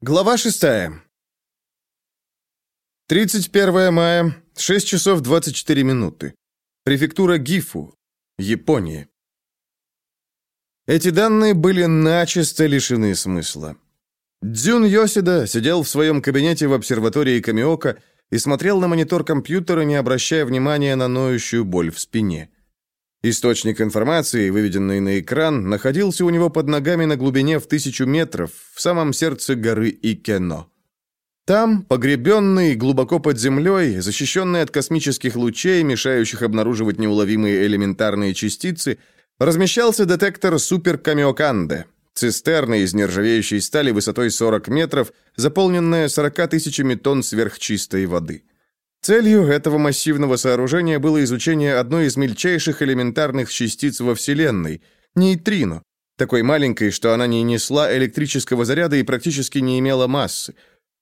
Глава 6. 31 мая, 6 часов 24 минуты. Префектура Гифу, Япония. Эти данные были начисто лишены смысла. Дзюн Йосида сидел в своем кабинете в обсерватории Камиока и смотрел на монитор компьютера, не обращая внимания на ноющую боль в спине. Источник информации, выведенный на экран, находился у него под ногами на глубине в тысячу метров, в самом сердце горы Икено. Там, погребенный глубоко под землей, защищенный от космических лучей, мешающих обнаруживать неуловимые элементарные частицы, размещался детектор Супер Камиоканде, цистерна из нержавеющей стали высотой 40 метров, заполненная 40 тысячами тонн сверхчистой воды. Целью этого массивного сооружения было изучение одной из мельчайших элементарных частиц во Вселенной – нейтрино, такой маленькой, что она не несла электрического заряда и практически не имела массы.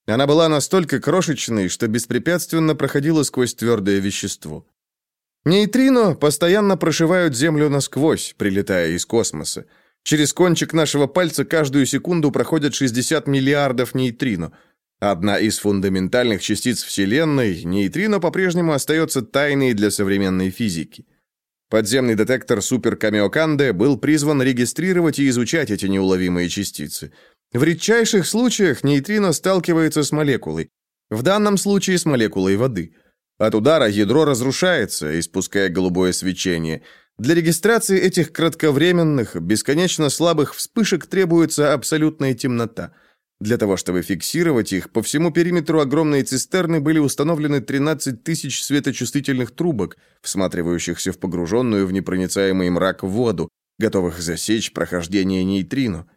Она была настолько крошечной, что беспрепятственно проходила сквозь твердое вещество. Нейтрино постоянно прошивают Землю насквозь, прилетая из космоса. Через кончик нашего пальца каждую секунду проходят 60 миллиардов нейтрино – Одна из фундаментальных частиц Вселенной, нейтрино по-прежнему остается тайной для современной физики. Подземный детектор Супер Камиоканде был призван регистрировать и изучать эти неуловимые частицы. В редчайших случаях нейтрино сталкивается с молекулой, в данном случае с молекулой воды. От удара ядро разрушается, испуская голубое свечение. Для регистрации этих кратковременных, бесконечно слабых вспышек требуется абсолютная темнота – для того, чтобы фиксировать их, по всему периметру огромной цистерны были установлены 13 тысяч светочувствительных трубок, всматривающихся в погруженную в непроницаемый мрак воду, готовых засечь прохождение нейтрино.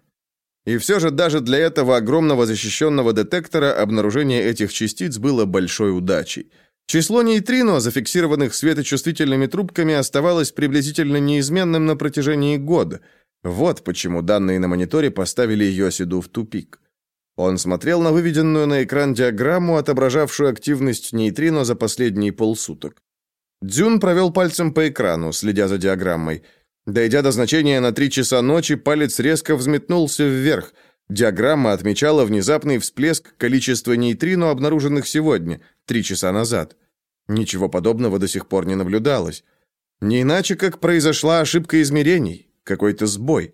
И все же даже для этого огромного защищенного детектора обнаружение этих частиц было большой удачей. Число нейтрино, зафиксированных светочувствительными трубками, оставалось приблизительно неизменным на протяжении года. Вот почему данные на мониторе поставили Йосиду в тупик. Он смотрел на выведенную на экран диаграмму, отображавшую активность нейтрино за последние полсуток. Дзюн провел пальцем по экрану, следя за диаграммой. Дойдя до значения на 3 часа ночи, палец резко взметнулся вверх. Диаграмма отмечала внезапный всплеск количества нейтрино, обнаруженных сегодня, 3 часа назад. Ничего подобного до сих пор не наблюдалось. Не иначе, как произошла ошибка измерений, какой-то сбой.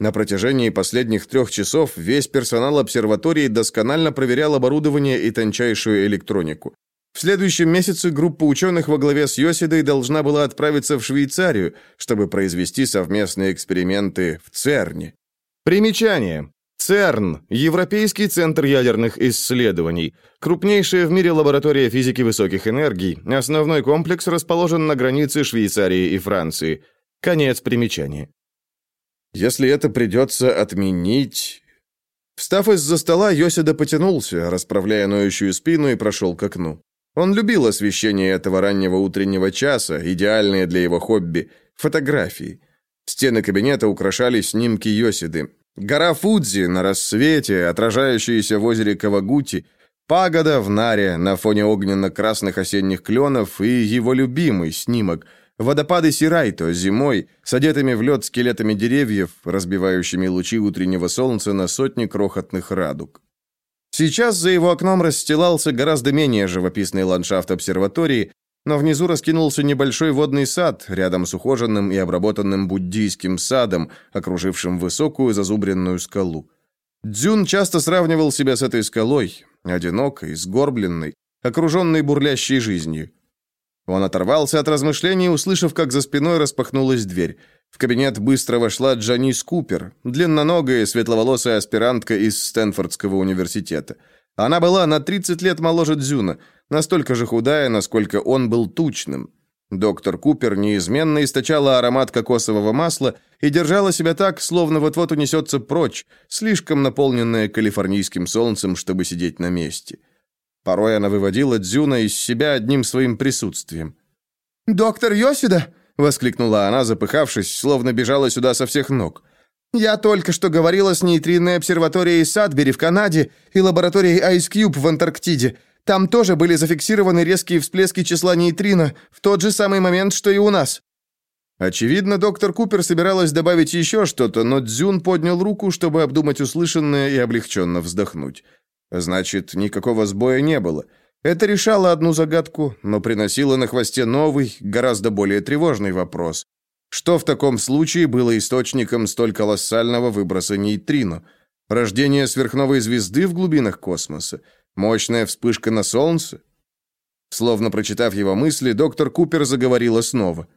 На протяжении последних трех часов весь персонал обсерватории досконально проверял оборудование и тончайшую электронику. В следующем месяце группа ученых во главе с Йосидой должна была отправиться в Швейцарию, чтобы произвести совместные эксперименты в ЦЕРНе. Примечание. ЦЕРН – Европейский центр ядерных исследований, крупнейшая в мире лаборатория физики высоких энергий, основной комплекс расположен на границе Швейцарии и Франции. Конец примечания. Если это придется отменить... Встав из-за стола, Йосида потянулся, расправляя ноющую спину и прошел к окну. Он любил освещение этого раннего утреннего часа, идеальное для его хобби – фотографии. Стены кабинета украшали снимки Йосиды. Гора Фудзи на рассвете, отражающаяся в озере Кавагути, пагода в Наре на фоне огненно-красных осенних кленов и его любимый снимок – Водопады Сирайто зимой, с одетыми в лед скелетами деревьев, разбивающими лучи утреннего солнца на сотни крохотных радуг. Сейчас за его окном расстилался гораздо менее живописный ландшафт обсерватории, но внизу раскинулся небольшой водный сад, рядом с ухоженным и обработанным буддийским садом, окружившим высокую зазубренную скалу. Дзюн часто сравнивал себя с этой скалой, одинокой, сгорбленной, окруженной бурлящей жизнью. Он оторвался от размышлений, услышав, как за спиной распахнулась дверь. В кабинет быстро вошла Джанис Купер, длинноногая, светловолосая аспирантка из Стэнфордского университета. Она была на 30 лет моложе Дзюна, настолько же худая, насколько он был тучным. Доктор Купер неизменно источала аромат кокосового масла и держала себя так, словно вот-вот унесется прочь, слишком наполненная калифорнийским солнцем, чтобы сидеть на месте. Порой она выводила Дзюна из себя одним своим присутствием. «Доктор Йосида!» — воскликнула она, запыхавшись, словно бежала сюда со всех ног. «Я только что говорила с нейтринной обсерваторией Садбери в Канаде и лабораторией Ice Cube в Антарктиде. Там тоже были зафиксированы резкие всплески числа нейтрино в тот же самый момент, что и у нас». Очевидно, доктор Купер собиралась добавить еще что-то, но Дзюн поднял руку, чтобы обдумать услышанное и облегченно вздохнуть. Значит, никакого сбоя не было. Это решало одну загадку, но приносило на хвосте новый, гораздо более тревожный вопрос. Что в таком случае было источником столь колоссального выброса нейтрино? Рождение сверхновой звезды в глубинах космоса? Мощная вспышка на Солнце? Словно прочитав его мысли, доктор Купер заговорила снова.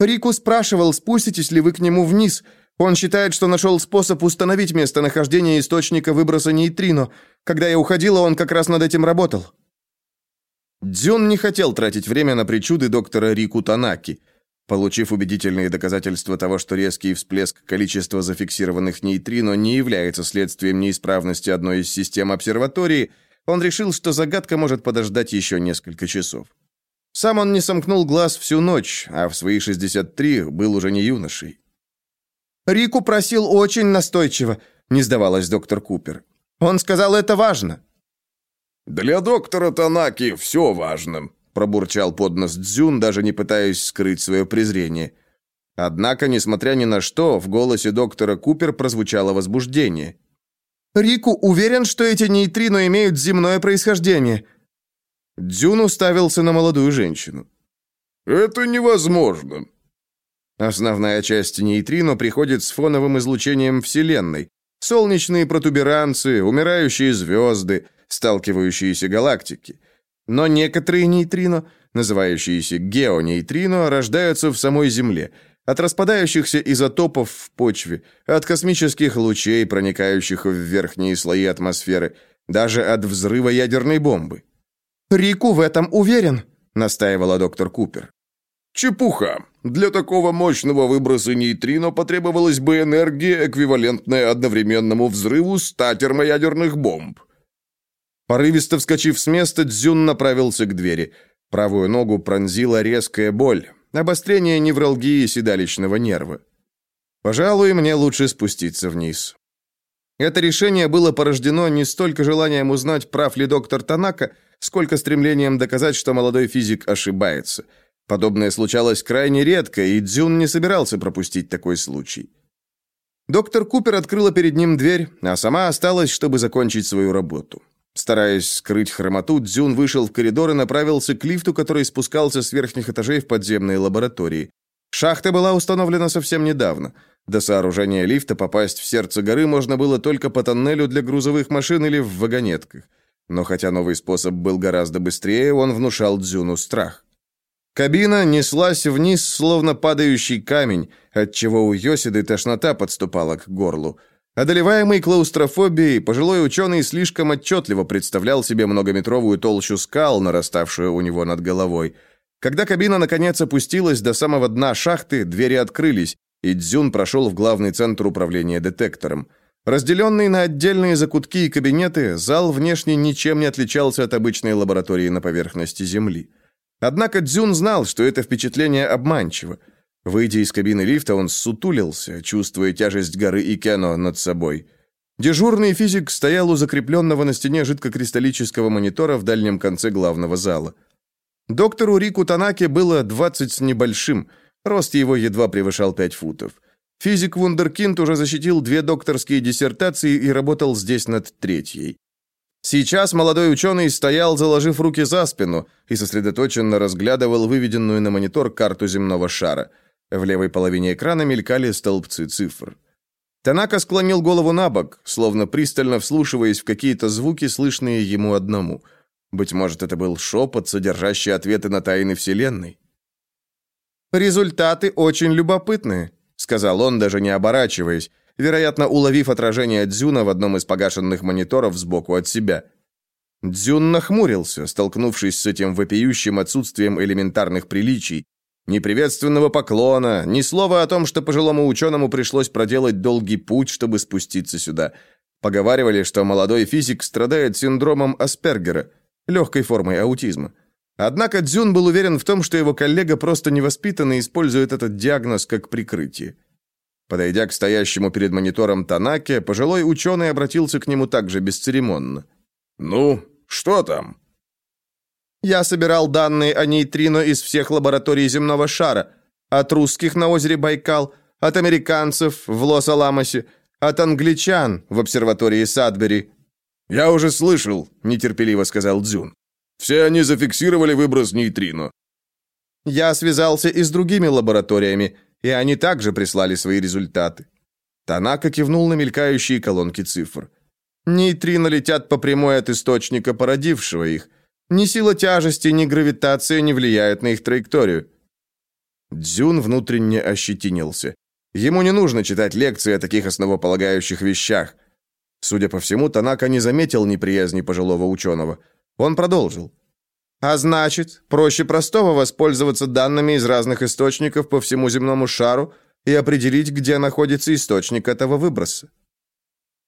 «Рику спрашивал, спуститесь ли вы к нему вниз. Он считает, что нашел способ установить местонахождение источника выброса нейтрино. Когда я уходила, он как раз над этим работал». Дзюн не хотел тратить время на причуды доктора Рику Танаки. Получив убедительные доказательства того, что резкий всплеск количества зафиксированных нейтрино не является следствием неисправности одной из систем обсерватории, он решил, что загадка может подождать еще несколько часов. Сам он не сомкнул глаз всю ночь, а в свои 63 был уже не юношей. «Рику просил очень настойчиво», — не сдавалась доктор Купер. «Он сказал, это важно». «Для доктора Танаки все важно», — пробурчал под нос Дзюн, даже не пытаясь скрыть свое презрение. Однако, несмотря ни на что, в голосе доктора Купер прозвучало возбуждение. Рику уверен, что эти нейтрино имеют земное происхождение. Дзюн уставился на молодую женщину. Это невозможно. Основная часть нейтрино приходит с фоновым излучением Вселенной. Солнечные протуберанцы, умирающие звезды, сталкивающиеся галактики. Но некоторые нейтрино, называющиеся геонейтрино, рождаются в самой Земле – от распадающихся изотопов в почве, от космических лучей, проникающих в верхние слои атмосферы, даже от взрыва ядерной бомбы. «Рику в этом уверен», — настаивала доктор Купер. «Чепуха. Для такого мощного выброса нейтрино потребовалась бы энергия, эквивалентная одновременному взрыву ста термоядерных бомб». Порывисто вскочив с места, Дзюн направился к двери. Правую ногу пронзила резкая боль. Обострение невралгии седалищного нерва. Пожалуй, мне лучше спуститься вниз. Это решение было порождено не столько желанием узнать, прав ли доктор Танака, сколько стремлением доказать, что молодой физик ошибается. Подобное случалось крайне редко, и Дзюн не собирался пропустить такой случай. Доктор Купер открыла перед ним дверь, а сама осталась, чтобы закончить свою работу. Стараясь скрыть хромоту, Дзюн вышел в коридор и направился к лифту, который спускался с верхних этажей в подземные лаборатории. Шахта была установлена совсем недавно. До сооружения лифта попасть в сердце горы можно было только по тоннелю для грузовых машин или в вагонетках. Но хотя новый способ был гораздо быстрее, он внушал Дзюну страх. Кабина неслась вниз, словно падающий камень, отчего у Йосиды тошнота подступала к горлу. Одолеваемый клаустрофобией, пожилой ученый слишком отчетливо представлял себе многометровую толщу скал, нараставшую у него над головой. Когда кабина наконец опустилась до самого дна шахты, двери открылись, и Дзюн прошел в главный центр управления детектором. Разделенный на отдельные закутки и кабинеты, зал внешне ничем не отличался от обычной лаборатории на поверхности Земли. Однако Дзюн знал, что это впечатление обманчиво. Выйдя из кабины лифта, он сутулился, чувствуя тяжесть горы Икено над собой. Дежурный физик стоял у закрепленного на стене жидкокристаллического монитора в дальнем конце главного зала. Доктору Рику Танаке было 20 с небольшим, рост его едва превышал 5 футов. Физик Вундеркинд уже защитил две докторские диссертации и работал здесь над третьей. Сейчас молодой ученый стоял, заложив руки за спину, и сосредоточенно разглядывал выведенную на монитор карту земного шара – в левой половине экрана мелькали столбцы цифр. Танака склонил голову на бок, словно пристально вслушиваясь в какие-то звуки, слышные ему одному. Быть может, это был шепот, содержащий ответы на тайны Вселенной. «Результаты очень любопытные», — сказал он, даже не оборачиваясь, вероятно, уловив отражение Дзюна в одном из погашенных мониторов сбоку от себя. Дзюн нахмурился, столкнувшись с этим вопиющим отсутствием элементарных приличий, ни приветственного поклона, ни слова о том, что пожилому ученому пришлось проделать долгий путь, чтобы спуститься сюда. Поговаривали, что молодой физик страдает синдромом Аспергера, легкой формой аутизма. Однако Дзюн был уверен в том, что его коллега просто невоспитанно использует этот диагноз как прикрытие. Подойдя к стоящему перед монитором Танаке, пожилой ученый обратился к нему также бесцеремонно. «Ну, что там?» Я собирал данные о нейтрино из всех лабораторий земного шара. От русских на озере Байкал, от американцев в Лос-Аламосе, от англичан в обсерватории Садбери». «Я уже слышал», — нетерпеливо сказал Дзюн. «Все они зафиксировали выброс нейтрино». «Я связался и с другими лабораториями, и они также прислали свои результаты». Танака кивнул на мелькающие колонки цифр. Нейтрино летят по прямой от источника, породившего их. Ни сила тяжести, ни гравитация не влияют на их траекторию. Дзюн внутренне ощетинился. Ему не нужно читать лекции о таких основополагающих вещах. Судя по всему, Танака не заметил неприязни пожилого ученого. Он продолжил. А значит, проще простого воспользоваться данными из разных источников по всему земному шару и определить, где находится источник этого выброса.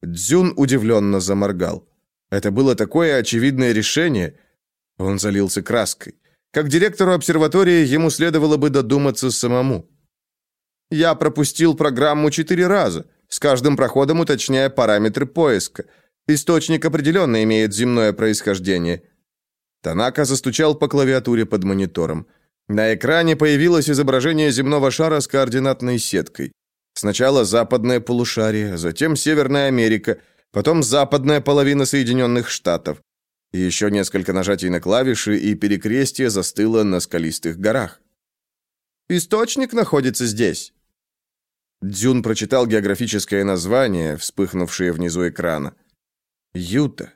Дзюн удивленно заморгал. Это было такое очевидное решение. Он залился краской. Как директору обсерватории ему следовало бы додуматься самому. Я пропустил программу четыре раза, с каждым проходом уточняя параметры поиска. Источник определенно имеет земное происхождение. Танака застучал по клавиатуре под монитором. На экране появилось изображение земного шара с координатной сеткой. Сначала западное полушарие, затем Северная Америка, потом западная половина Соединенных Штатов. Еще несколько нажатий на клавиши, и перекрестие застыло на скалистых горах. «Источник находится здесь». Дзюн прочитал географическое название, вспыхнувшее внизу экрана. «Юта».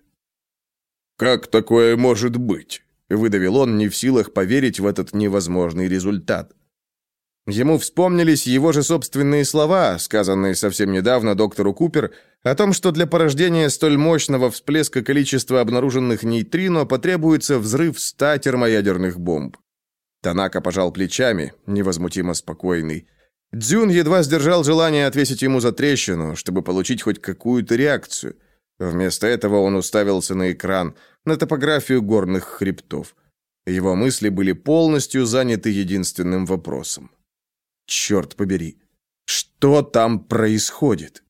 «Как такое может быть?» — выдавил он, не в силах поверить в этот невозможный результат. Ему вспомнились его же собственные слова, сказанные совсем недавно доктору Купер, о том, что для порождения столь мощного всплеска количества обнаруженных нейтрино потребуется взрыв ста термоядерных бомб. Танака пожал плечами, невозмутимо спокойный. Дзюн едва сдержал желание отвесить ему за трещину, чтобы получить хоть какую-то реакцию. Вместо этого он уставился на экран, на топографию горных хребтов. Его мысли были полностью заняты единственным вопросом. Черт побери, что там происходит?